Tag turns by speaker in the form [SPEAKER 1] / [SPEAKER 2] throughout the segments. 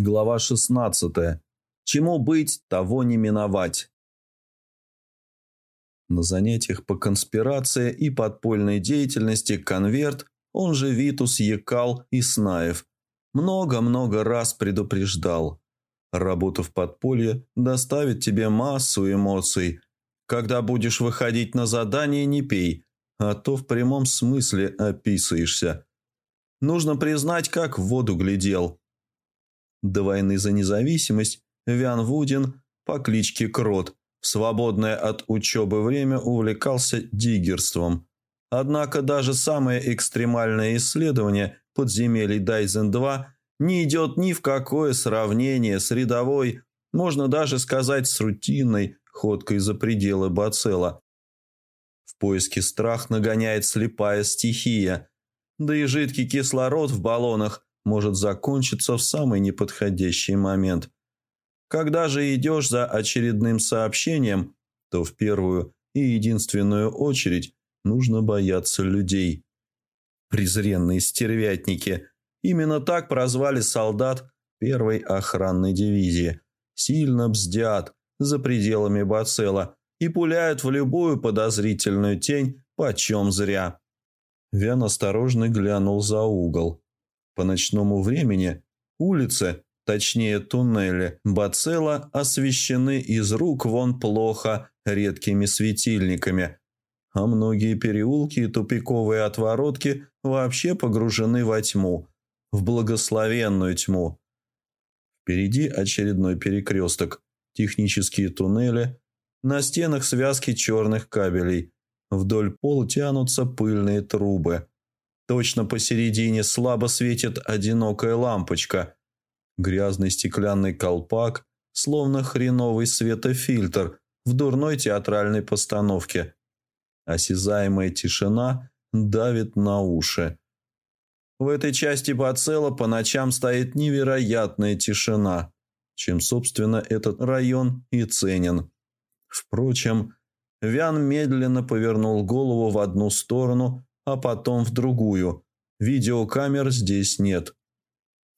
[SPEAKER 1] Глава 16. Чему быть, того не миновать. На занятиях по конспирации и подпольной деятельности «Конверт», он же Витус Екал и Снаев, много-много раз предупреждал. Работа в подполье доставит тебе массу эмоций. Когда будешь выходить на задание, не пей, а то в прямом смысле описываешься. Нужно признать, как в воду глядел – до войны за независимость Вян Вудин по кличке Крот в свободное от учебы время увлекался диггерством. Однако даже самое экстремальное исследование подземелий Дайзен-2 не идет ни в какое сравнение с рядовой, можно даже сказать с рутинной ходкой за пределы Бацела. В поиске страх нагоняет слепая стихия, да и жидкий кислород в баллонах может закончиться в самый неподходящий момент. Когда же идешь за очередным сообщением, то в первую и единственную очередь нужно бояться людей. Презренные стервятники. Именно так прозвали солдат первой охранной дивизии. Сильно бздят за пределами Бацела и пуляют в любую подозрительную тень почем зря. Вян осторожно глянул за угол. По ночному времени улицы, точнее туннели Бацела, освещены из рук вон плохо редкими светильниками, а многие переулки и тупиковые отворотки вообще погружены во тьму, в благословенную тьму. Впереди очередной перекресток, технические туннели, на стенах связки черных кабелей, вдоль пола тянутся пыльные трубы – Точно посередине слабо светит одинокая лампочка. Грязный стеклянный колпак, словно хреновый светофильтр в дурной театральной постановке. Осязаемая тишина давит на уши. В этой части Бацела по ночам стоит невероятная тишина, чем, собственно, этот район и ценен. Впрочем, Вян медленно повернул голову в одну сторону а потом в другую. Видеокамер здесь нет.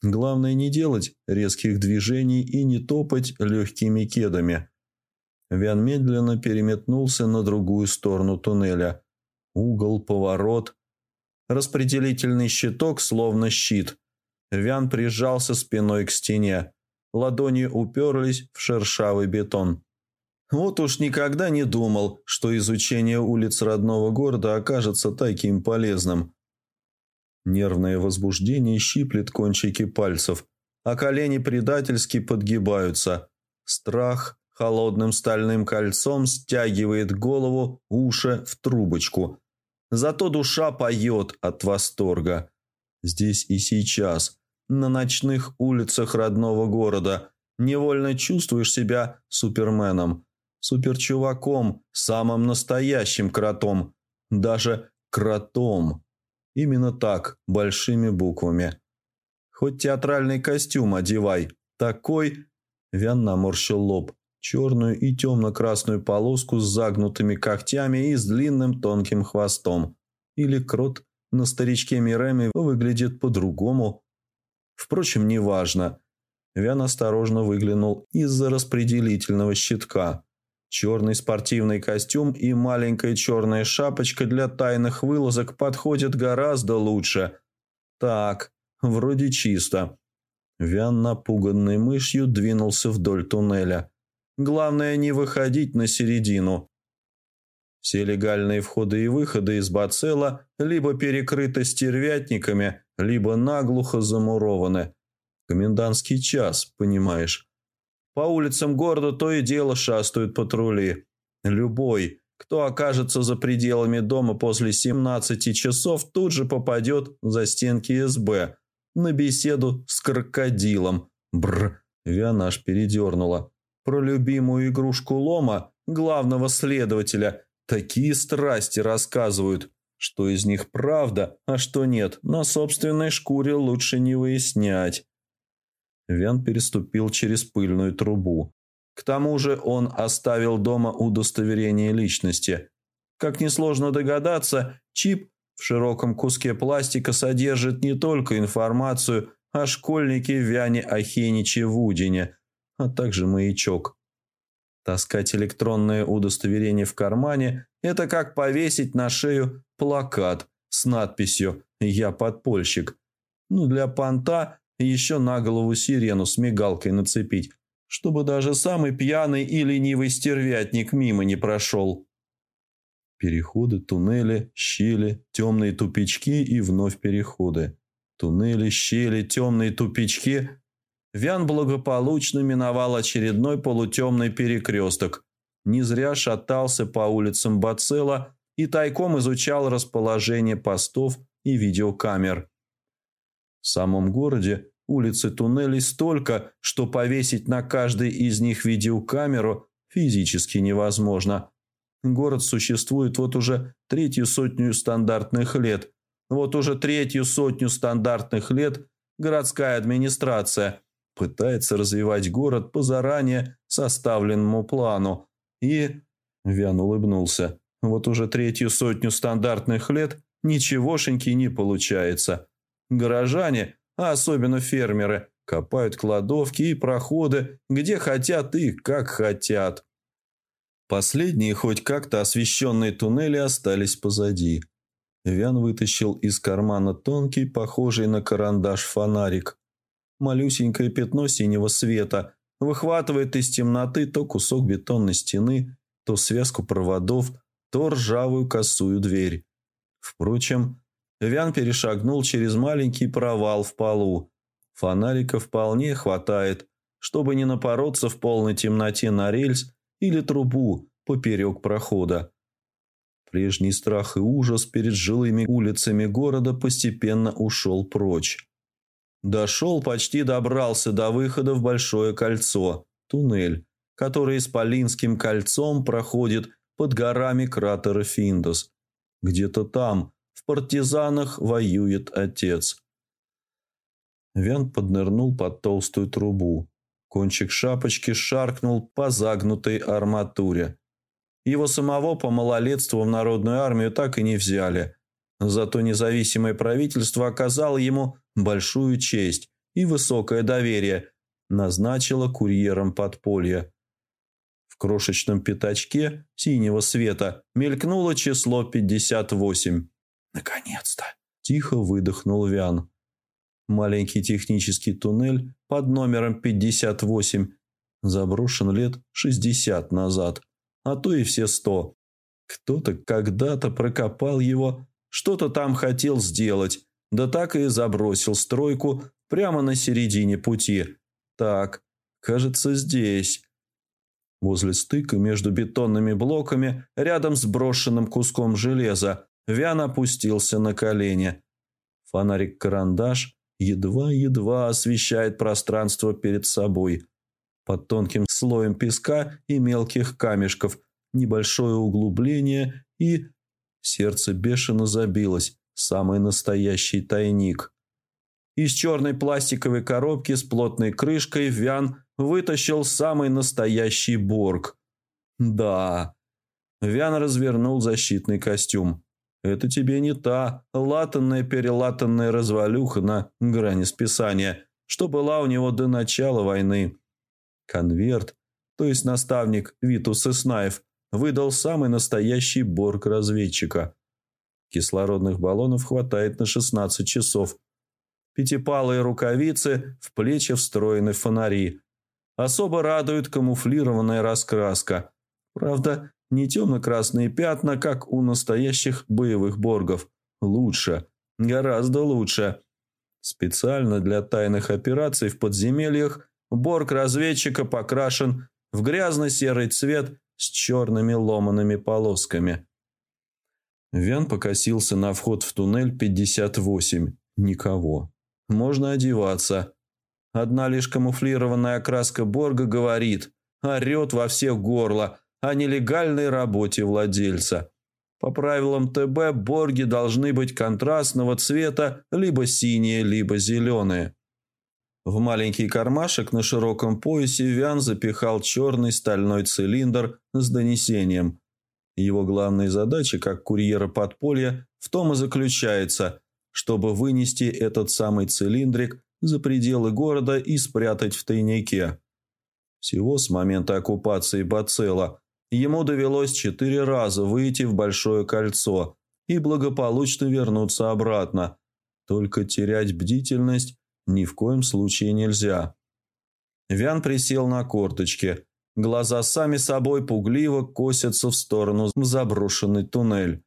[SPEAKER 1] Главное не делать резких движений и не топать легкими кедами. Вян медленно переметнулся на другую сторону туннеля. Угол, поворот. Распределительный щиток словно щит. Вян прижался спиной к стене. Ладони уперлись в шершавый бетон. Вот уж никогда не думал, что изучение улиц родного города окажется таким полезным. Нервное возбуждение щиплет кончики пальцев, а колени предательски подгибаются. Страх холодным стальным кольцом стягивает голову, уши в трубочку. Зато душа поет от восторга. Здесь и сейчас, на ночных улицах родного города, невольно чувствуешь себя суперменом – суперчуваком, самым настоящим кротом, даже кротом. Именно так, большими буквами. Хоть театральный костюм одевай, такой... Вян наморщил лоб, черную и темно-красную полоску с загнутыми когтями и с длинным тонким хвостом. Или крот на старичке Миреми выглядит по-другому. Впрочем, неважно. Вян осторожно выглянул из-за распределительного щитка. Черный спортивный костюм и маленькая черная шапочка для тайных вылазок подходят гораздо лучше. Так, вроде чисто. Вян, напуганный мышью, двинулся вдоль туннеля. Главное не выходить на середину. Все легальные входы и выходы из Бацела либо перекрыты стервятниками, либо наглухо замурованы. Комендантский час, понимаешь. По улицам города то и дело шастают патрули. Любой, кто окажется за пределами дома после 17 часов, тут же попадет за стенки СБ на беседу с крокодилом. Бр, Вианаш передернула. Про любимую игрушку Лома, главного следователя, такие страсти рассказывают, что из них правда, а что нет, на собственной шкуре лучше не выяснять. Вен переступил через пыльную трубу. К тому же он оставил дома удостоверение личности. Как несложно догадаться, чип в широком куске пластика содержит не только информацию школьники в Вяне Ахениче в Удине, а также маячок. Таскать электронное удостоверение в кармане – это как повесить на шею плакат с надписью «Я подпольщик». Ну, для понта еще на голову сирену с мигалкой нацепить, чтобы даже самый пьяный и ленивый стервятник мимо не прошел. Переходы, туннели, щели, темные тупички и вновь переходы. Туннели, щели, темные тупички. Вян благополучно миновал очередной полутемный перекресток. Не зря шатался по улицам Бацела и тайком изучал расположение постов и видеокамер. В самом городе улицы туннелей столько, что повесить на каждой из них видеокамеру физически невозможно. Город существует вот уже третью сотню стандартных лет. Вот уже третью сотню стандартных лет городская администрация пытается развивать город по заранее составленному плану. И... Вян улыбнулся. Вот уже третью сотню стандартных лет ничегошеньки не получается. Горожане, а особенно фермеры, копают кладовки и проходы, где хотят и как хотят. Последние хоть как-то освещенные туннели остались позади. Вян вытащил из кармана тонкий, похожий на карандаш фонарик. Малюсенькое пятно синего света выхватывает из темноты то кусок бетонной стены, то связку проводов, то ржавую косую дверь. Впрочем, Вян перешагнул через маленький провал в полу. Фонарика вполне хватает, чтобы не напороться в полной темноте на рельс или трубу поперек прохода. Прежний страх и ужас перед жилыми улицами города постепенно ушел прочь. Дошел, почти добрался до выхода в Большое кольцо, туннель, который Исполинским кольцом проходит под горами кратера Финдос. Где-то там, в партизанах, воюет отец. Вян поднырнул под толстую трубу. Кончик шапочки шаркнул по загнутой арматуре. Его самого по малолетству в народную армию так и не взяли. Зато независимое правительство оказало ему большую честь и высокое доверие, назначило курьером подполья. В крошечном пятачке синего света мелькнуло число 58. «Наконец-то!» – тихо выдохнул Вян. Маленький технический туннель под номером 58 заброшен лет 60 назад, а то и все 100. Кто-то когда-то прокопал его, что-то там хотел сделать, да так и забросил стройку прямо на середине пути. Так, кажется, здесь. Возле стыка между бетонными блоками, рядом с брошенным куском железа, Вян опустился на колени. Фонарик-карандаш едва-едва освещает пространство перед собой. Под тонким слоем песка и мелких камешков небольшое углубление и... Сердце бешено забилось, самый настоящий тайник. Из черной пластиковой коробки с плотной крышкой Вян вытащил самый настоящий борг. Да. Вян развернул защитный костюм. Это тебе не та латанная-перелатанная развалюха на грани списания, что была у него до начала войны. Конверт, то есть наставник Витус Иснаев, выдал самый настоящий борг разведчика. Кислородных баллонов хватает на 16 часов. Пятипалые рукавицы, в плечи встроены фонари. Особо радует камуфлированная раскраска. Правда, не темно-красные пятна, как у настоящих боевых боргов. Лучше. Гораздо лучше. Специально для тайных операций в подземельях борг разведчика покрашен в грязно-серый цвет с черными ломаными полосками. Вян покосился на вход в туннель 58. Никого. Можно одеваться. Одна лишь камуфлированная окраска Борга говорит, орет во всех горло о нелегальной работе владельца. По правилам ТБ Борги должны быть контрастного цвета, либо синие, либо зеленые. В маленький кармашек на широком поясе Вян запихал черный стальной цилиндр с донесением. Его главная задача, как курьера подполья, в том и заключается, чтобы вынести этот самый цилиндрик за пределы города и спрятать в тайнике. Всего с момента оккупации Бацела ему довелось четыре раза выйти в Большое кольцо и благополучно вернуться обратно. Только терять бдительность ни в коем случае нельзя. Вян присел на корточки. Глаза сами собой пугливо косятся в сторону заброшенный туннель.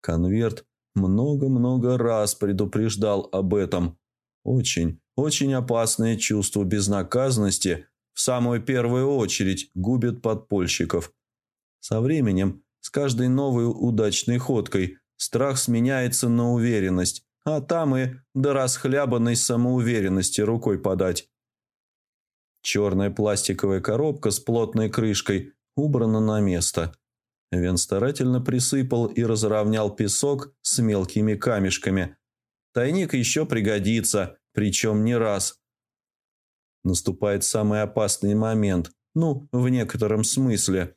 [SPEAKER 1] Конверт много-много раз предупреждал об этом. Очень, очень опасное чувство безнаказанности в самую первую очередь губит подпольщиков. Со временем, с каждой новой удачной ходкой, страх сменяется на уверенность, а там и до расхлябанной самоуверенности рукой подать. Черная пластиковая коробка с плотной крышкой убрана на место. Вен старательно присыпал и разровнял песок с мелкими камешками. Тайник еще пригодится, причем не раз. Наступает самый опасный момент, ну, в некотором смысле.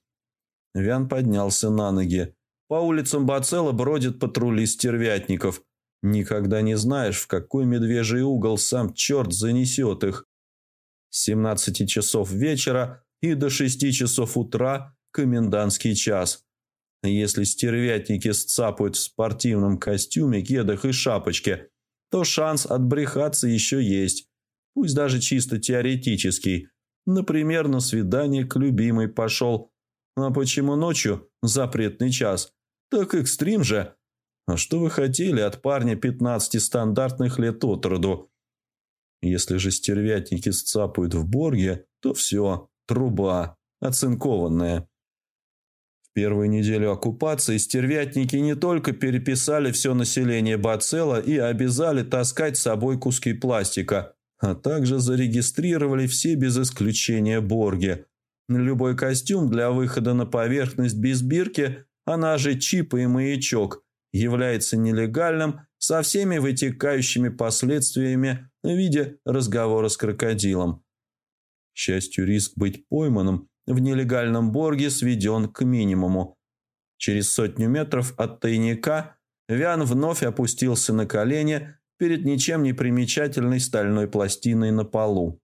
[SPEAKER 1] Вян поднялся на ноги. По улицам Бацела бродят патрули стервятников. Никогда не знаешь, в какой медвежий угол сам черт занесет их. С 17 часов вечера и до 6 часов утра комендантский час. Если стервятники сцапают в спортивном костюме, кедах и шапочке, то шанс отбрехаться еще есть, пусть даже чисто теоретический. Например, на свидание к любимой пошел. А почему ночью запретный час? Так экстрим же. А что вы хотели от парня 15 стандартных лет от роду? Если же стервятники сцапают в Борге, то все, труба, оцинкованная. В первую неделю оккупации стервятники не только переписали все население Бацела и обязали таскать с собой куски пластика, а также зарегистрировали все без исключения Борги. Любой костюм для выхода на поверхность без бирки, она же чип и маячок, является нелегальным со всеми вытекающими последствиями в виде разговора с крокодилом. К счастью, риск быть пойманным в нелегальном борге сведен к минимуму. Через сотню метров от тайника Вян вновь опустился на колени перед ничем не примечательной стальной пластиной на полу.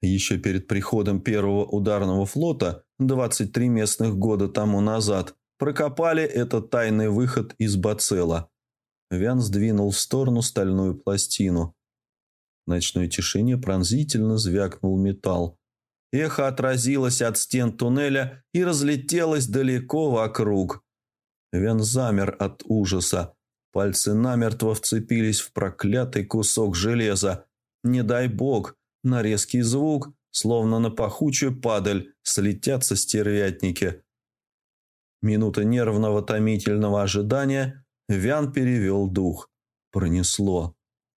[SPEAKER 1] Еще перед приходом первого ударного флота, 23 местных года тому назад, прокопали этот тайный выход из Бацела – Вян сдвинул в сторону стальную пластину. В ночной тишине пронзительно звякнул металл. Эхо отразилось от стен туннеля и разлетелось далеко вокруг. Вян замер от ужаса. Пальцы намертво вцепились в проклятый кусок железа. Не дай бог, на резкий звук, словно на пахучую падаль, слетятся стервятники. Минута нервного томительного ожидания – Вян перевел дух. Пронесло.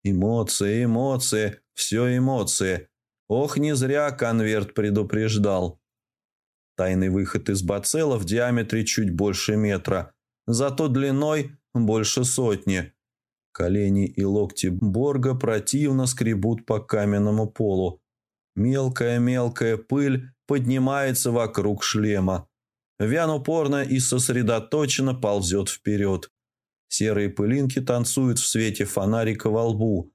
[SPEAKER 1] Эмоции, эмоции, все эмоции. Ох, не зря конверт предупреждал. Тайный выход из бацела в диаметре чуть больше метра, зато длиной больше сотни. Колени и локти Борга противно скребут по каменному полу. Мелкая-мелкая пыль поднимается вокруг шлема. Вян упорно и сосредоточенно ползет вперед. Серые пылинки танцуют в свете фонарика во лбу.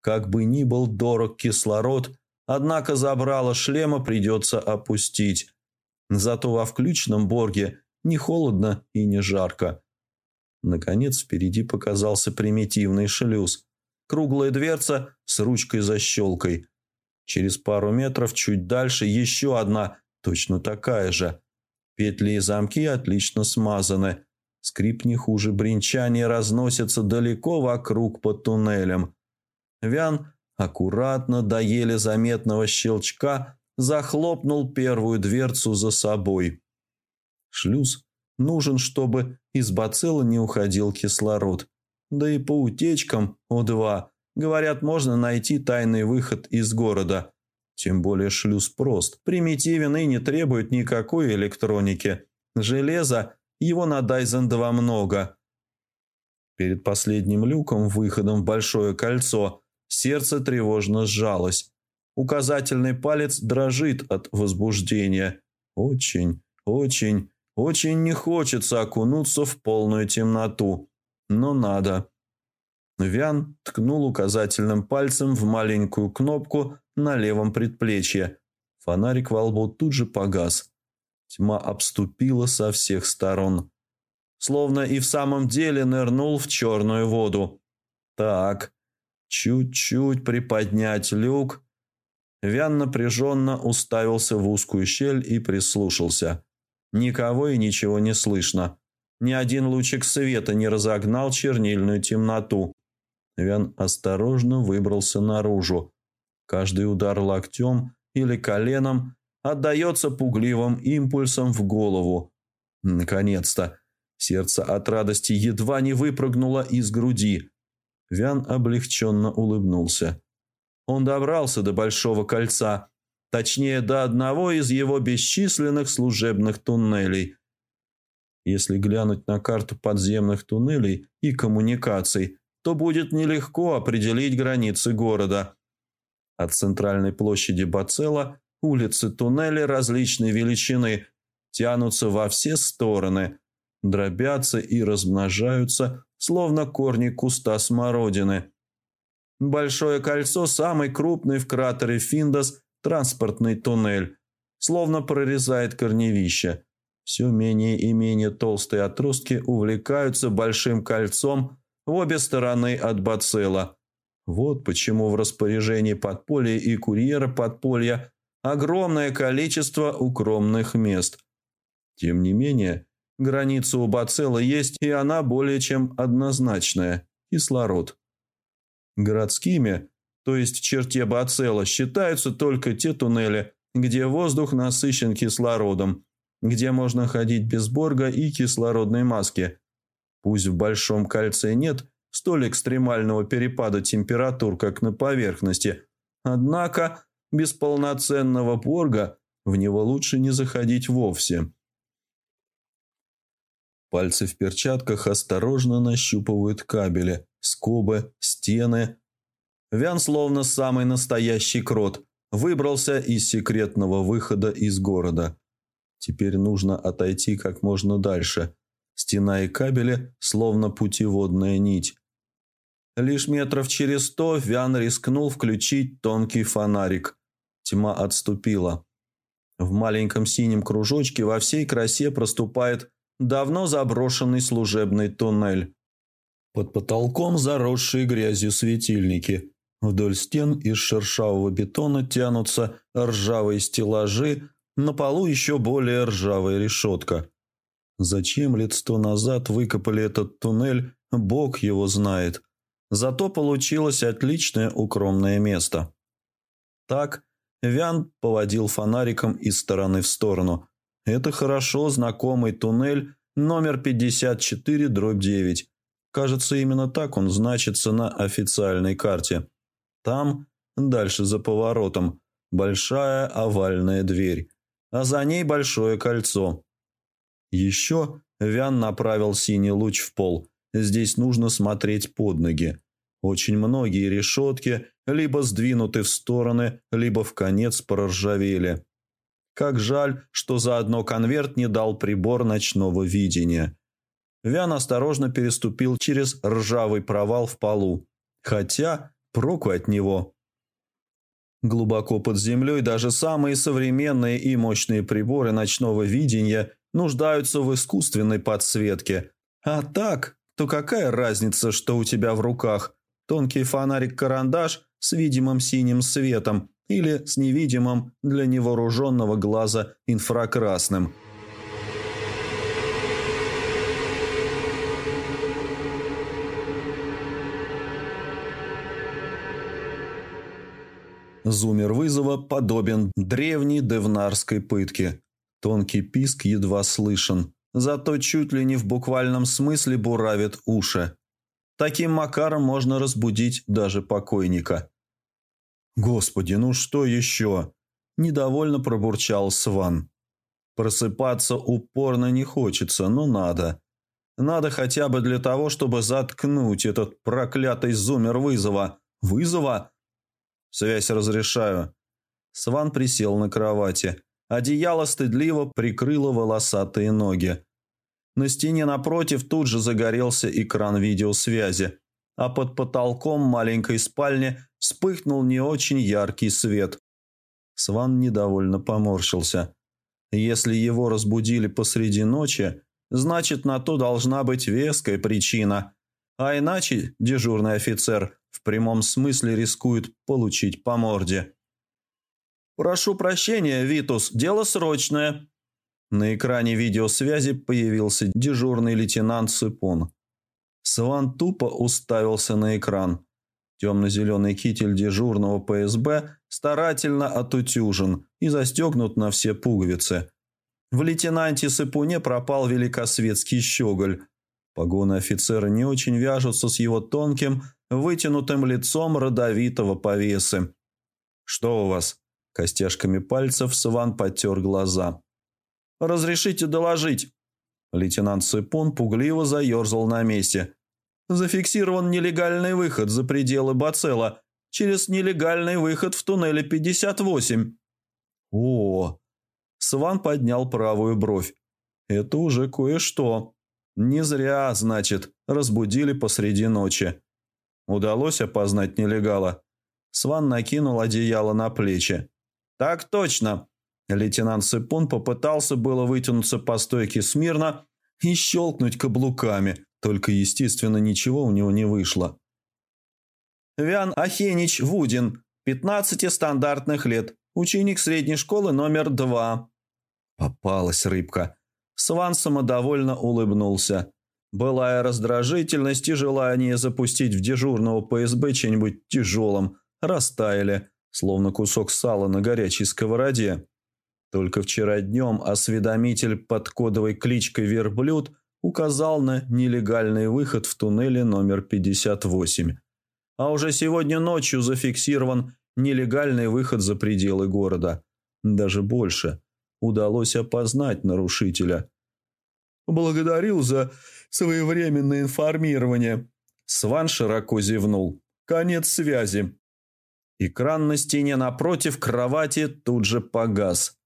[SPEAKER 1] Как бы ни был дорог кислород, однако забрало шлема придется опустить. Зато во включенном борге не холодно и не жарко. Наконец впереди показался примитивный шлюз. Круглая дверца с ручкой-защелкой. Через пару метров чуть дальше еще одна, точно такая же. Петли и замки отлично смазаны. Скрип не хуже бренчания разносится далеко вокруг под туннелем. Вян аккуратно до еле заметного щелчка захлопнул первую дверцу за собой. Шлюз нужен, чтобы из бацилла не уходил кислород. Да и по утечкам О2, говорят, можно найти тайный выход из города. Тем более шлюз прост, примитивен и не требует никакой электроники. Железо его на Дайзен-2 много. Перед последним люком, выходом в большое кольцо, сердце тревожно сжалось. Указательный палец дрожит от возбуждения. Очень, очень, очень не хочется окунуться в полную темноту. Но надо. Вян ткнул указательным пальцем в маленькую кнопку на левом предплечье. Фонарик во лбу тут же погас. Тьма обступила со всех сторон. Словно и в самом деле нырнул в черную воду. Так, чуть-чуть приподнять люк. Вян напряженно уставился в узкую щель и прислушался. Никого и ничего не слышно. Ни один лучик света не разогнал чернильную темноту. Вян осторожно выбрался наружу. Каждый удар локтем или коленом отдается пугливым импульсом в голову. Наконец-то! Сердце от радости едва не выпрыгнуло из груди. Вян облегченно улыбнулся. Он добрался до Большого кольца, точнее, до одного из его бесчисленных служебных туннелей. Если глянуть на карту подземных туннелей и коммуникаций, то будет нелегко определить границы города. От центральной площади Бацела улицы туннели различной величины тянутся во все стороны, дробятся и размножаются, словно корни куста смородины. Большое кольцо – самый крупный в кратере Финдос транспортный туннель, словно прорезает корневище. Все менее и менее толстые отростки увлекаются большим кольцом в обе стороны от бацилла. Вот почему в распоряжении подполья и курьера подполья огромное количество укромных мест. Тем не менее, граница у бацилла есть, и она более чем однозначная – кислород. Городскими, то есть в черте бацилла, считаются только те туннели, где воздух насыщен кислородом, где можно ходить без борга и кислородной маски – Пусть в Большом кольце нет столь экстремального перепада температур, как на поверхности, однако без полноценного порга в него лучше не заходить вовсе. Пальцы в перчатках осторожно нащупывают кабели, скобы, стены. Вян, словно самый настоящий крот, выбрался из секретного выхода из города. Теперь нужно отойти как можно дальше – Стена и кабели, словно путеводная нить. Лишь метров через сто Вян рискнул включить тонкий фонарик. Тьма отступила. В маленьком синем кружочке во всей красе проступает давно заброшенный служебный туннель. Под потолком заросшие грязью светильники. Вдоль стен из шершавого бетона тянутся ржавые стеллажи, на полу еще более ржавая решетка. Зачем лет сто назад выкопали этот туннель, бог его знает. Зато получилось отличное укромное место. Так Вян поводил фонариком из стороны в сторону. Это хорошо знакомый туннель номер 54 дробь 9. Кажется, именно так он значится на официальной карте. Там, дальше за поворотом, большая овальная дверь, а за ней большое кольцо. Еще Вян направил синий луч в пол. Здесь нужно смотреть под ноги. Очень многие решетки либо сдвинуты в стороны, либо в конец проржавели. Как жаль, что заодно конверт не дал прибор ночного видения. Вян осторожно переступил через ржавый провал в полу. Хотя проку от него. Глубоко под землей даже самые современные и мощные приборы ночного видения нуждаются в искусственной подсветке. А так, то какая разница, что у тебя в руках? Тонкий фонарик-карандаш с видимым синим светом или с невидимым для невооруженного глаза инфракрасным – Зумер вызова подобен древней девнарской пытке. Тонкий писк едва слышен, зато чуть ли не в буквальном смысле буравит уши. Таким макаром можно разбудить даже покойника. «Господи, ну что еще?» – недовольно пробурчал Сван. «Просыпаться упорно не хочется, но надо. Надо хотя бы для того, чтобы заткнуть этот проклятый зумер вызова. Вызова?» «Связь разрешаю». Сван присел на кровати. Одеяло стыдливо прикрыло волосатые ноги. На стене напротив тут же загорелся экран видеосвязи. а под потолком маленькой спальни вспыхнул не очень яркий свет. Сван недовольно поморщился. Если его разбудили посреди ночи, значит, на то должна быть веская причина. А иначе дежурный офицер в прямом смысле рискует получить по морде. «Прошу прощения, Витус, дело срочное». На экране видеосвязи появился дежурный лейтенант Сыпун. Сван тупо уставился на экран. Темно-зеленый китель дежурного ПСБ старательно отутюжен и застегнут на все пуговицы. В лейтенанте Сыпуне пропал великосветский щеголь. Погоны офицера не очень вяжутся с его тонким, вытянутым лицом родовитого повесы. «Что у вас?» Костяшками пальцев Сван потер глаза. «Разрешите доложить?» Лейтенант Сыпун пугливо заерзал на месте. «Зафиксирован нелегальный выход за пределы Бацела через нелегальный выход в туннеле 58». «О!» Сван поднял правую бровь. «Это уже кое-что. Не зря, значит, разбудили посреди ночи. Удалось опознать нелегала?» Сван накинул одеяло на плечи. «Так точно!» Лейтенант Сыпун попытался было вытянуться по стойке смирно и щелкнуть каблуками, только, естественно, ничего у него не вышло. Вян Ахенич Вудин, 15 стандартных лет, ученик средней школы номер два. Попалась рыбка. Сван самодовольно улыбнулся. Былая раздражительность и желание запустить в дежурного ПСБ чем-нибудь тяжелым растаяли, словно кусок сала на горячей сковороде. Только вчера днем осведомитель под кодовой кличкой «Верблюд» указал на нелегальный выход в туннеле номер 58. А уже сегодня ночью зафиксирован нелегальный выход за пределы города. Даже больше. Удалось опознать нарушителя. «Благодарил за своевременное информирование». Сван широко зевнул. «Конец связи». Экран на стене напротив кровати тут же погас.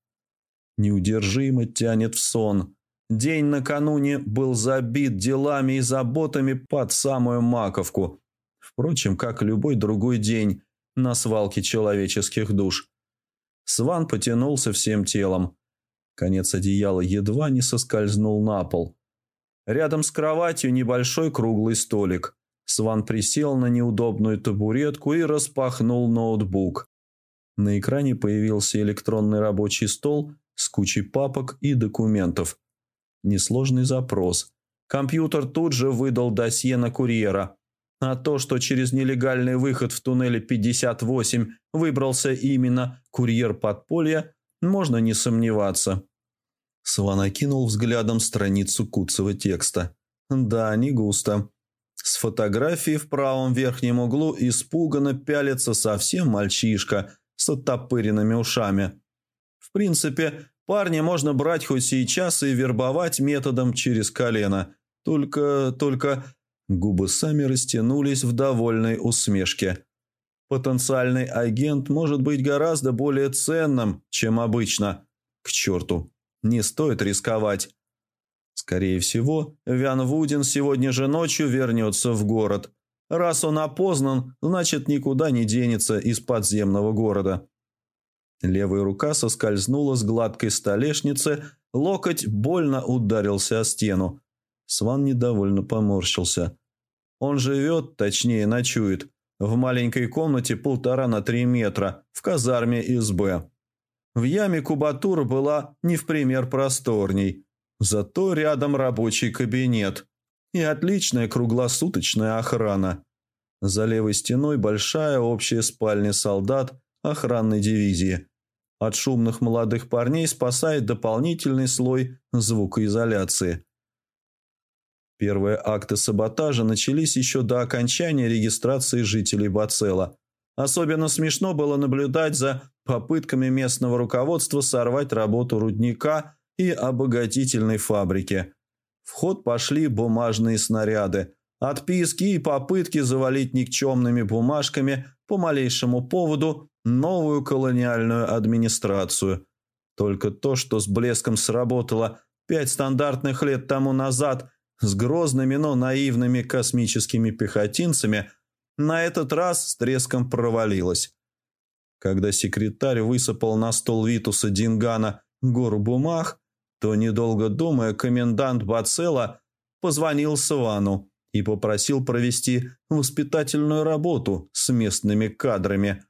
[SPEAKER 1] Неудержимо тянет в сон. День накануне был забит делами и заботами под самую маковку. Впрочем, как любой другой день на свалке человеческих душ. Сван потянулся всем телом. Конец одеяла едва не соскользнул на пол. Рядом с кроватью небольшой круглый столик. Сван присел на неудобную табуретку и распахнул ноутбук. На экране появился электронный рабочий стол с кучей папок и документов. Несложный запрос. Компьютер тут же выдал досье на курьера. А то, что через нелегальный выход в туннеле 58 выбрался именно курьер подполья, можно не сомневаться. Сван окинул взглядом страницу куцого текста. Да, не густо. С фотографией в правом верхнем углу испуганно пялится совсем мальчишка с оттопыренными ушами. В принципе, парня можно брать хоть сейчас и вербовать методом через колено. Только, только... Губы сами растянулись в довольной усмешке. Потенциальный агент может быть гораздо более ценным, чем обычно. К черту, не стоит рисковать. Скорее всего, Вян Вудин сегодня же ночью вернется в город. Раз он опознан, значит никуда не денется из подземного города. Левая рука соскользнула с гладкой столешницы, локоть больно ударился о стену. Сван недовольно поморщился. Он живет, точнее ночует, в маленькой комнате полтора на три метра, в казарме СБ. В яме кубатура была не в пример просторней, зато рядом рабочий кабинет и отличная круглосуточная охрана. За левой стеной большая общая спальня солдат охранной дивизии – от шумных молодых парней спасает дополнительный слой звукоизоляции. Первые акты саботажа начались еще до окончания регистрации жителей Бацела. Особенно смешно было наблюдать за попытками местного руководства сорвать работу рудника и обогатительной фабрики. В ход пошли бумажные снаряды, отписки и попытки завалить никчемными бумажками по малейшему поводу новую колониальную администрацию. Только то, что с блеском сработало пять стандартных лет тому назад, с грозными, но наивными космическими пехотинцами, на этот раз с треском провалилась. Когда секретарь высыпал на стол Витуса Дингана гору бумаг, то, недолго думая, комендант Бацела позвонил Свану и попросил провести воспитательную работу с местными кадрами.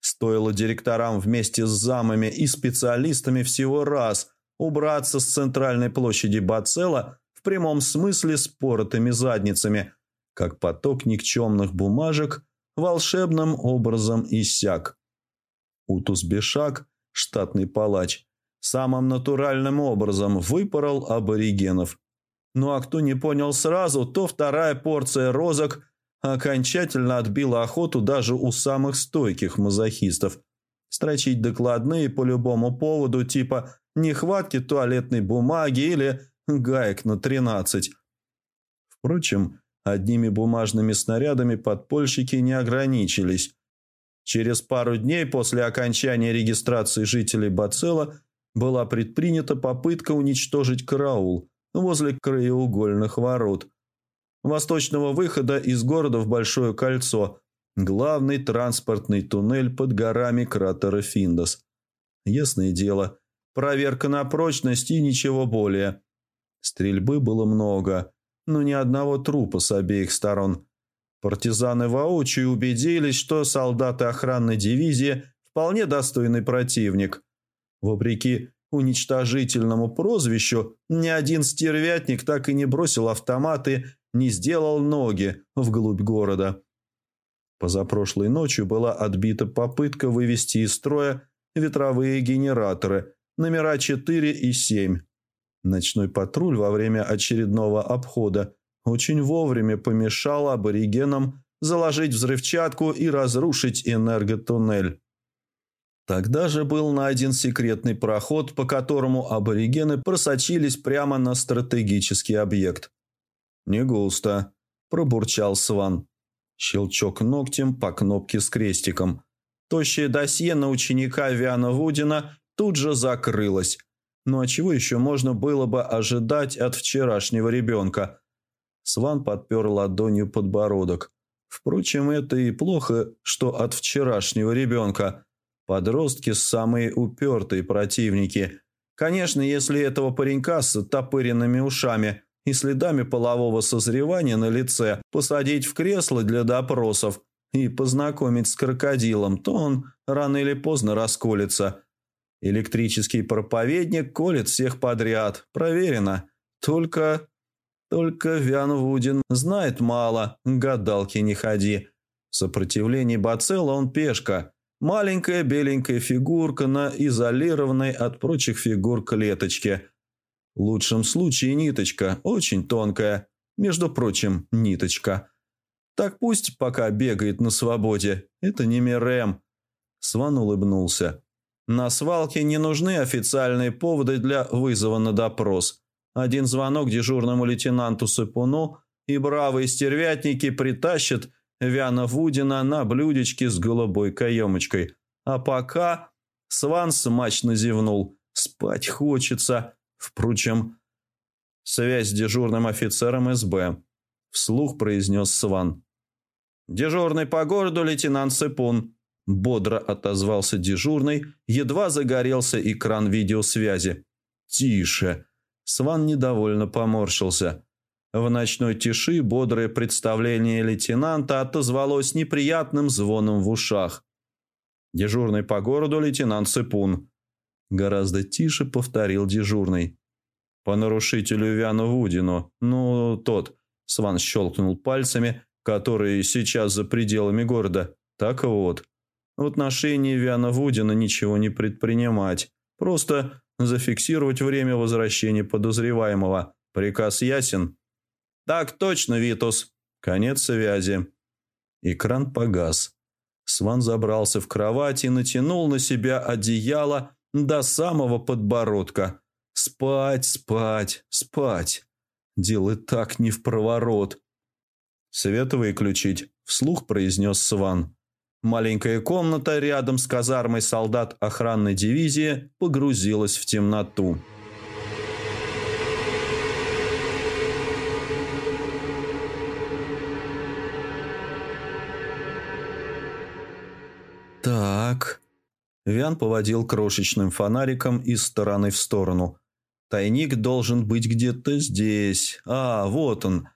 [SPEAKER 1] Стоило директорам вместе с замами и специалистами всего раз убраться с центральной площади Бацела в прямом смысле с поротыми задницами, как поток никчемных бумажек волшебным образом иссяк. Утус Бешак, штатный палач, самым натуральным образом выпорол аборигенов. Ну а кто не понял сразу, то вторая порция розок окончательно отбила охоту даже у самых стойких мазохистов. Строчить докладные по любому поводу типа нехватки туалетной бумаги или гаек на 13. Впрочем, одними бумажными снарядами подпольщики не ограничились. Через пару дней после окончания регистрации жителей Бацела была предпринята попытка уничтожить караул возле краеугольных ворот. Восточного выхода из города в Большое кольцо, главный транспортный туннель под горами кратера Финдос. Ясное дело, проверка на прочность и ничего более. Стрельбы было много, но ни одного трупа с обеих сторон. Партизаны воочию убедились, что солдаты охранной дивизии вполне достойный противник. Вопреки уничтожительному прозвищу, ни один стервятник так и не бросил автоматы, не сделал ноги вглубь города. Позапрошлой ночью была отбита попытка вывести из строя ветровые генераторы номера 4 и 7. Ночной патруль во время очередного обхода очень вовремя помешал аборигенам заложить взрывчатку и разрушить энерготуннель. Тогда же был найден секретный проход, по которому аборигены просочились прямо на стратегический объект. «Не густо», – пробурчал Сван. Щелчок ногтем по кнопке с крестиком. Тощее досье на ученика Виана Вудина тут же закрылось. Ну а чего еще можно было бы ожидать от вчерашнего ребенка? Сван подпер ладонью подбородок. Впрочем, это и плохо, что от вчерашнего ребенка. Подростки – самые упертые противники. Конечно, если этого паренька с топыренными ушами и следами полового созревания на лице посадить в кресло для допросов и познакомить с крокодилом, то он рано или поздно расколется. Электрический проповедник колет всех подряд, проверено. Только... только Вян Вудин знает мало, гадалки не ходи. В сопротивлении Бацелла он пешка – Маленькая беленькая фигурка на изолированной от прочих фигур клеточке. В лучшем случае ниточка, очень тонкая. Между прочим, ниточка. Так пусть пока бегает на свободе. Это не Мирем. Сван улыбнулся. На свалке не нужны официальные поводы для вызова на допрос. Один звонок дежурному лейтенанту Сыпуну, и бравые стервятники притащат Вяна Вудина на блюдечке с голубой каемочкой. А пока Сван смачно зевнул. Спать хочется. Впрочем, связь с дежурным офицером СБ. Вслух произнес Сван. «Дежурный по городу лейтенант Сыпун», – бодро отозвался дежурный, едва загорелся экран видеосвязи. «Тише!» Сван недовольно поморщился. В ночной тиши бодрое представление лейтенанта отозвалось неприятным звоном в ушах. «Дежурный по городу лейтенант Сыпун», – гораздо тише повторил дежурный. «По нарушителю Вяну Вудину, ну, тот», – Сван щелкнул пальцами, которые сейчас за пределами города. «Так вот, в отношении Вяна Вудина ничего не предпринимать, просто зафиксировать время возвращения подозреваемого. Приказ ясен?» «Так точно, Витус. Конец связи». Экран погас. Сван забрался в кровать и натянул на себя одеяло до самого подбородка. «Спать, спать, спать. Дело так не в проворот». «Свет выключить», – вслух произнес Сван. Маленькая комната рядом с казармой солдат охранной дивизии погрузилась в темноту. «Так...» Вян поводил крошечным фонариком из стороны в сторону. «Тайник должен быть где-то здесь. А, вот он!»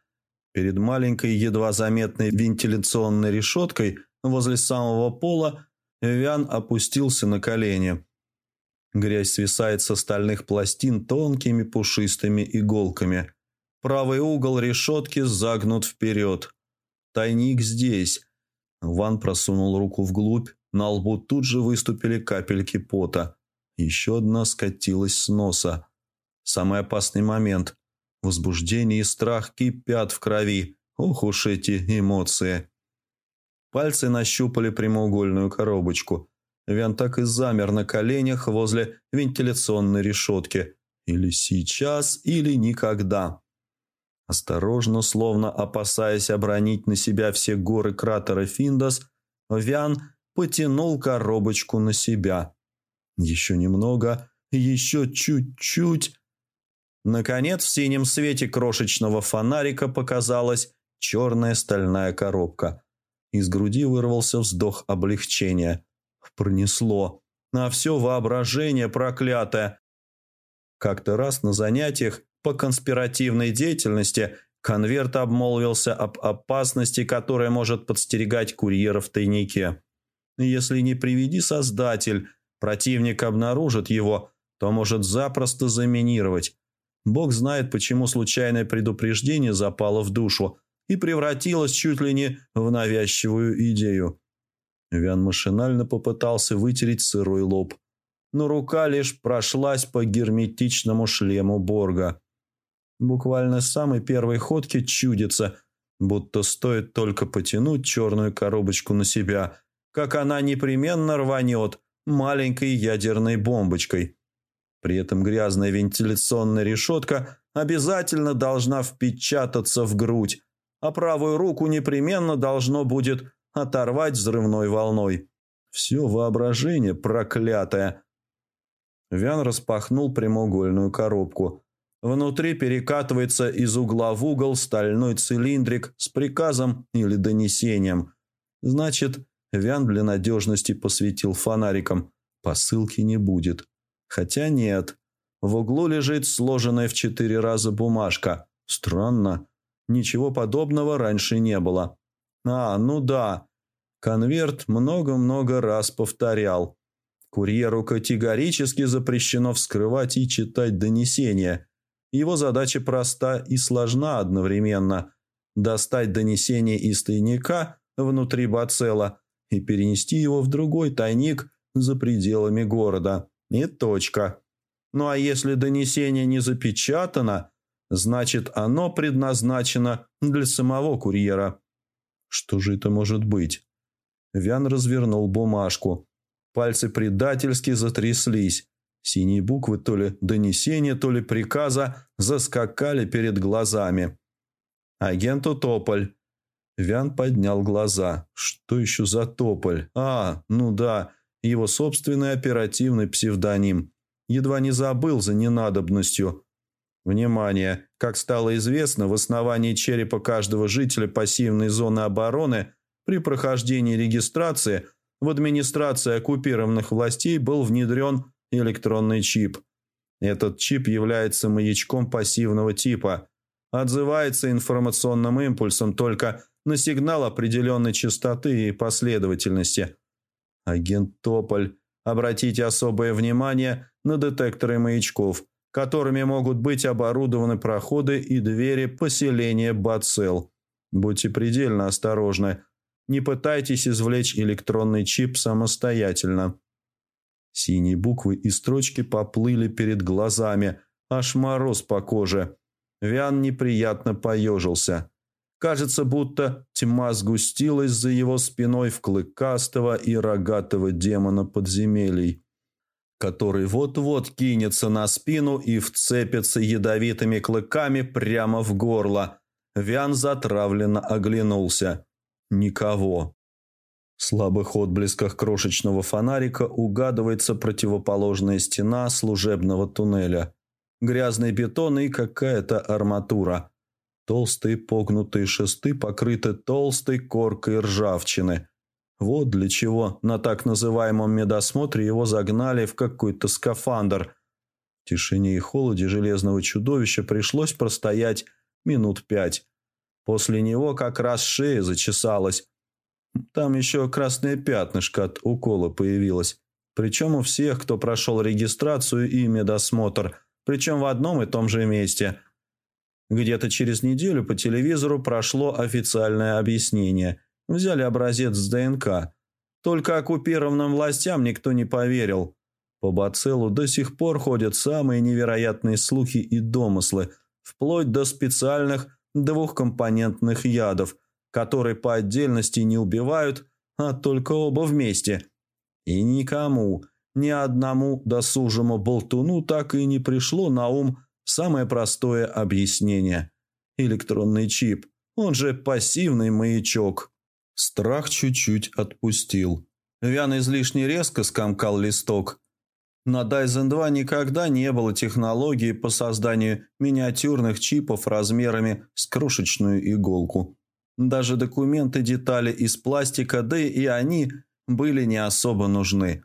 [SPEAKER 1] Перед маленькой, едва заметной вентиляционной решеткой – возле самого пола Вян опустился на колени. Грязь свисает со стальных пластин тонкими пушистыми иголками. Правый угол решетки загнут вперед. Тайник здесь. Ван просунул руку вглубь, на лбу тут же выступили капельки пота. Еще одна скатилась с носа. Самый опасный момент. Возбуждение и страх кипят в крови. Ох уж эти эмоции. Пальцы нащупали прямоугольную коробочку. Вян так и замер на коленях возле вентиляционной решетки. Или сейчас, или никогда. Осторожно, словно опасаясь обронить на себя все горы кратера Финдос, Вян потянул коробочку на себя. Еще немного, еще чуть-чуть. Наконец, в синем свете крошечного фонарика показалась черная стальная коробка. Из груди вырвался вздох облегчения. Пронесло. На все воображение проклятое. Как-то раз на занятиях по конспиративной деятельности конверт обмолвился об опасности, которая может подстерегать курьера в тайнике. Если не приведи создатель, противник обнаружит его, то может запросто заминировать. Бог знает, почему случайное предупреждение запало в душу и превратилось чуть ли не в навязчивую идею. Вян машинально попытался вытереть сырой лоб, но рука лишь прошлась по герметичному шлему Борга. Буквально с самой первой ходки чудится, будто стоит только потянуть черную коробочку на себя, как она непременно рванет маленькой ядерной бомбочкой. При этом грязная вентиляционная решетка обязательно должна впечататься в грудь, а правую руку непременно должно будет оторвать взрывной волной. Все воображение проклятое. Вян распахнул прямоугольную коробку – Внутри перекатывается из угла в угол стальной цилиндрик с приказом или донесением. Значит, Вян для надежности посветил фонариком. Посылки не будет. Хотя нет. В углу лежит сложенная в четыре раза бумажка. Странно. Ничего подобного раньше не было. А, ну да. Конверт много-много раз повторял. Курьеру категорически запрещено вскрывать и читать донесения – его задача проста и сложна одновременно – достать донесение из тайника внутри бацела и перенести его в другой тайник за пределами города. И точка. Ну а если донесение не запечатано, значит оно предназначено для самого курьера. Что же это может быть? Вян развернул бумажку. Пальцы предательски затряслись. Синие буквы то ли донесения, то ли приказа заскакали перед глазами. «Агенту Тополь». Вян поднял глаза. «Что еще за Тополь? А, ну да, его собственный оперативный псевдоним. Едва не забыл за ненадобностью». Внимание! Как стало известно, в основании черепа каждого жителя пассивной зоны обороны при прохождении регистрации в администрации оккупированных властей был внедрен электронный чип. Этот чип является маячком пассивного типа, отзывается информационным импульсом только на сигнал определенной частоты и последовательности. Агент Тополь, обратите особое внимание на детекторы маячков, которыми могут быть оборудованы проходы и двери поселения Бацел. Будьте предельно осторожны. Не пытайтесь извлечь электронный чип самостоятельно. Синие буквы и строчки поплыли перед глазами, аж мороз по коже. Вян неприятно поежился. Кажется, будто тьма сгустилась за его спиной в клыкастого и рогатого демона подземелий, который вот-вот кинется на спину и вцепится ядовитыми клыками прямо в горло. Вян затравленно оглянулся. Никого. В слабых отблесках крошечного фонарика угадывается противоположная стена служебного туннеля. Грязный бетон и какая-то арматура. Толстые погнутые шесты покрыты толстой коркой ржавчины. Вот для чего на так называемом медосмотре его загнали в какой-то скафандр. В тишине и холоде железного чудовища пришлось простоять минут пять. После него как раз шея зачесалась. Там еще красное пятнышко от укола появилось. Причем у всех, кто прошел регистрацию и медосмотр, причем в одном и том же месте. Где-то через неделю по телевизору прошло официальное объяснение. Взяли образец с ДНК. Только оккупированным властям никто не поверил. По Бацеллу до сих пор ходят самые невероятные слухи и домыслы, вплоть до специальных двухкомпонентных ядов, которые по отдельности не убивают, а только оба вместе. И никому, ни одному досужему болтуну так и не пришло на ум самое простое объяснение. Электронный чип, он же пассивный маячок. Страх чуть-чуть отпустил. Вян излишне резко скомкал листок, на Dyson 2 никогда не было технологии по созданию миниатюрных чипов размерами с крошечную иголку. Даже документы детали из пластика, да и они были не особо нужны.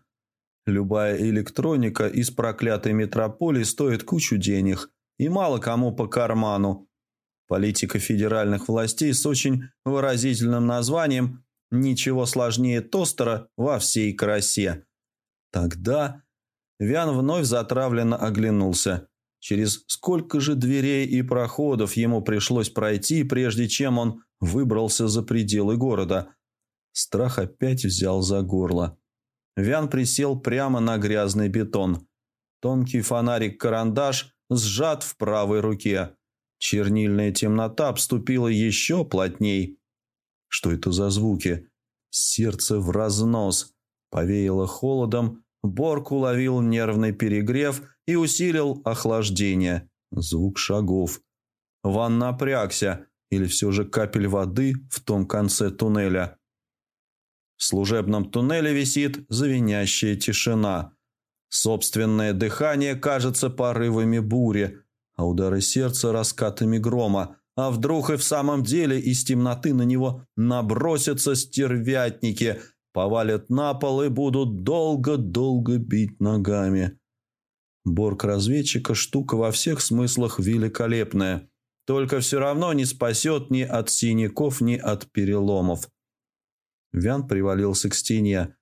[SPEAKER 1] Любая электроника из проклятой метрополии стоит кучу денег и мало кому по карману. Политика федеральных властей с очень выразительным названием «Ничего сложнее тостера во всей красе». Тогда Вян вновь затравленно оглянулся. Через сколько же дверей и проходов ему пришлось пройти, прежде чем он выбрался за пределы города. Страх опять взял за горло. Вян присел прямо на грязный бетон. Тонкий фонарик-карандаш сжат в правой руке. Чернильная темнота обступила еще плотней. Что это за звуки? Сердце в разнос. Повеяло холодом, Борг уловил нервный перегрев и усилил охлаждение. Звук шагов. Ван напрягся, или все же капель воды в том конце туннеля. В служебном туннеле висит звенящая тишина. Собственное дыхание кажется порывами бури, а удары сердца раскатами грома. А вдруг и в самом деле из темноты на него набросятся стервятники – повалят на пол и будут долго-долго бить ногами. Борг разведчика штука во всех смыслах великолепная, только все равно не спасет ни от синяков, ни от переломов. Вян привалился к стене.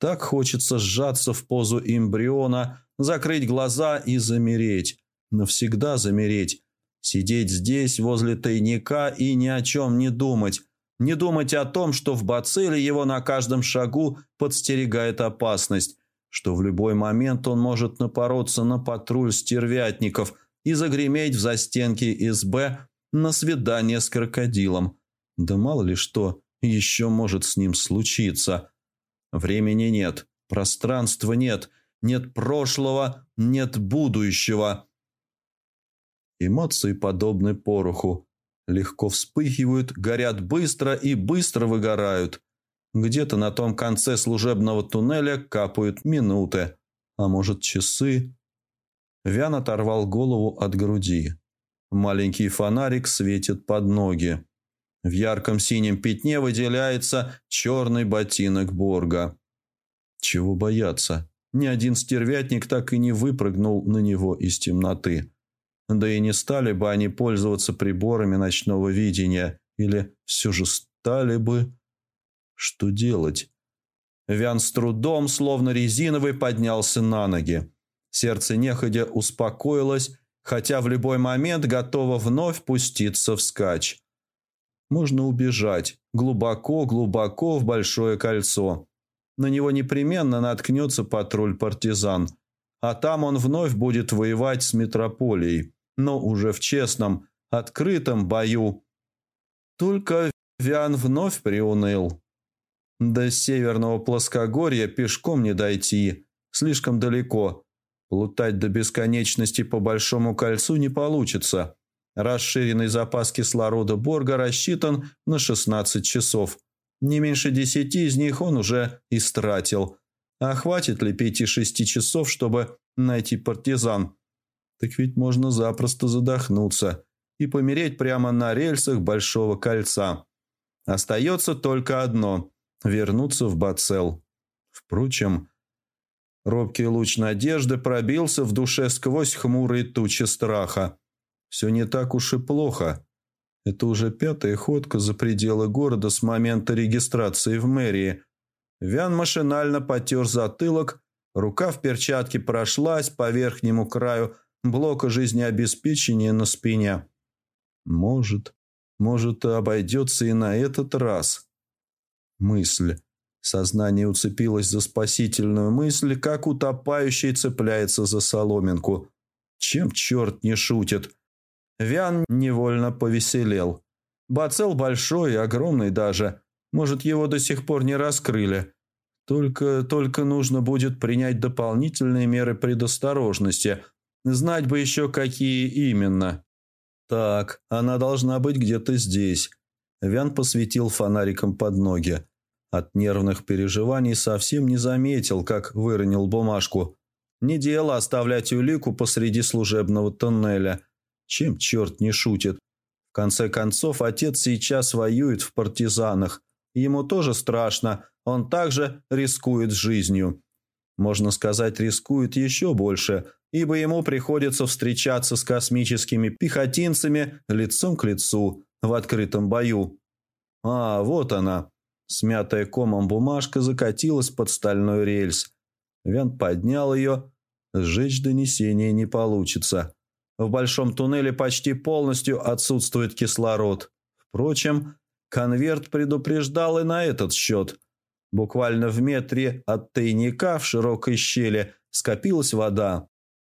[SPEAKER 1] Так хочется сжаться в позу эмбриона, закрыть глаза и замереть. Навсегда замереть. Сидеть здесь, возле тайника, и ни о чем не думать. Не думать о том, что в бацилле его на каждом шагу подстерегает опасность, что в любой момент он может напороться на патруль стервятников и загреметь в застенки СБ на свидание с крокодилом. Да мало ли что еще может с ним случиться. Времени нет, пространства нет, нет прошлого, нет будущего. Эмоции подобны пороху легко вспыхивают, горят быстро и быстро выгорают. Где-то на том конце служебного туннеля капают минуты, а может часы. Вян оторвал голову от груди. Маленький фонарик светит под ноги. В ярком синем пятне выделяется черный ботинок Борга. Чего бояться? Ни один стервятник так и не выпрыгнул на него из темноты. Да и не стали бы они пользоваться приборами ночного видения, или все же стали бы... Что делать? Вян с трудом, словно резиновый, поднялся на ноги. Сердце неходя успокоилось, хотя в любой момент готово вновь пуститься вскачь. Можно убежать глубоко-глубоко в большое кольцо. На него непременно наткнется патруль-партизан, а там он вновь будет воевать с метрополией но уже в честном, открытом бою. Только Виан вновь приуныл. До северного плоскогорья пешком не дойти, слишком далеко. Плутать до бесконечности по Большому кольцу не получится. Расширенный запас кислорода Борга рассчитан на 16 часов. Не меньше десяти из них он уже истратил. А хватит ли пяти-шести часов, чтобы найти партизан? Так ведь можно запросто задохнуться и помереть прямо на рельсах Большого кольца. Остается только одно вернуться в Бацел. Впрочем, робкий луч надежды пробился в душе сквозь хмурые тучи страха. Все не так уж и плохо. Это уже пятая ходка за пределы города с момента регистрации в мэрии. Вян машинально потер затылок, рука в перчатке прошлась по верхнему краю блока жизнеобеспечения на спине. Может, может, обойдется и на этот раз. Мысль. Сознание уцепилось за спасительную мысль, как утопающий цепляется за соломинку. Чем черт не шутит? Вян невольно повеселел. Бацел большой, огромный даже. Может, его до сих пор не раскрыли. Только, только нужно будет принять дополнительные меры предосторожности. Знать бы еще, какие именно. Так, она должна быть где-то здесь. Вян посветил фонариком под ноги. От нервных переживаний совсем не заметил, как выронил бумажку. Не дело оставлять улику посреди служебного тоннеля – чем черт не шутит? В конце концов, отец сейчас воюет в партизанах. Ему тоже страшно, он также рискует жизнью. Можно сказать, рискует еще больше, ибо ему приходится встречаться с космическими пехотинцами лицом к лицу в открытом бою. А, вот она. Смятая комом бумажка закатилась под стальной рельс. Вен поднял ее. Сжечь донесение не получится. В большом туннеле почти полностью отсутствует кислород. Впрочем, конверт предупреждал и на этот счет. Буквально в метре от тайника в широкой щели скопилась вода.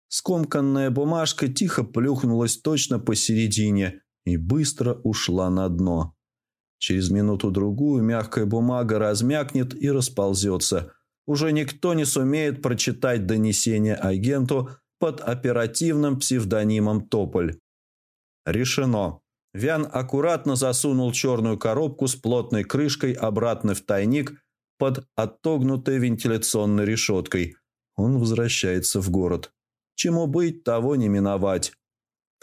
[SPEAKER 1] Скомканная бумажка тихо плюхнулась точно посередине и быстро ушла на дно. Через минуту-другую мягкая бумага размякнет и расползется. Уже никто не сумеет прочитать донесение агенту – под оперативным псевдонимом «Тополь». Решено. Вян аккуратно засунул черную коробку с плотной крышкой обратно в тайник под отогнутой вентиляционной решеткой. Он возвращается в город. Чему быть, того не миновать.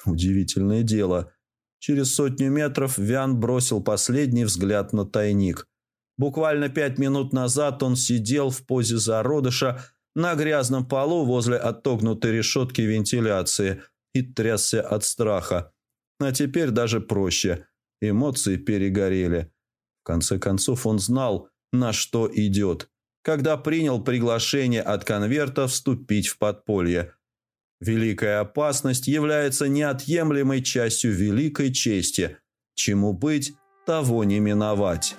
[SPEAKER 1] Удивительное дело. Через сотню метров Вян бросил последний взгляд на тайник. Буквально пять минут назад он сидел в позе зародыша, на грязном полу возле отогнутой решетки вентиляции и трясся от страха. А теперь даже проще. Эмоции перегорели. В конце концов он знал, на что идет, когда принял приглашение от конверта вступить в подполье. Великая опасность является неотъемлемой частью великой чести. Чему быть, того не миновать.